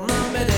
my medicine.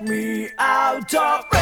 Me out of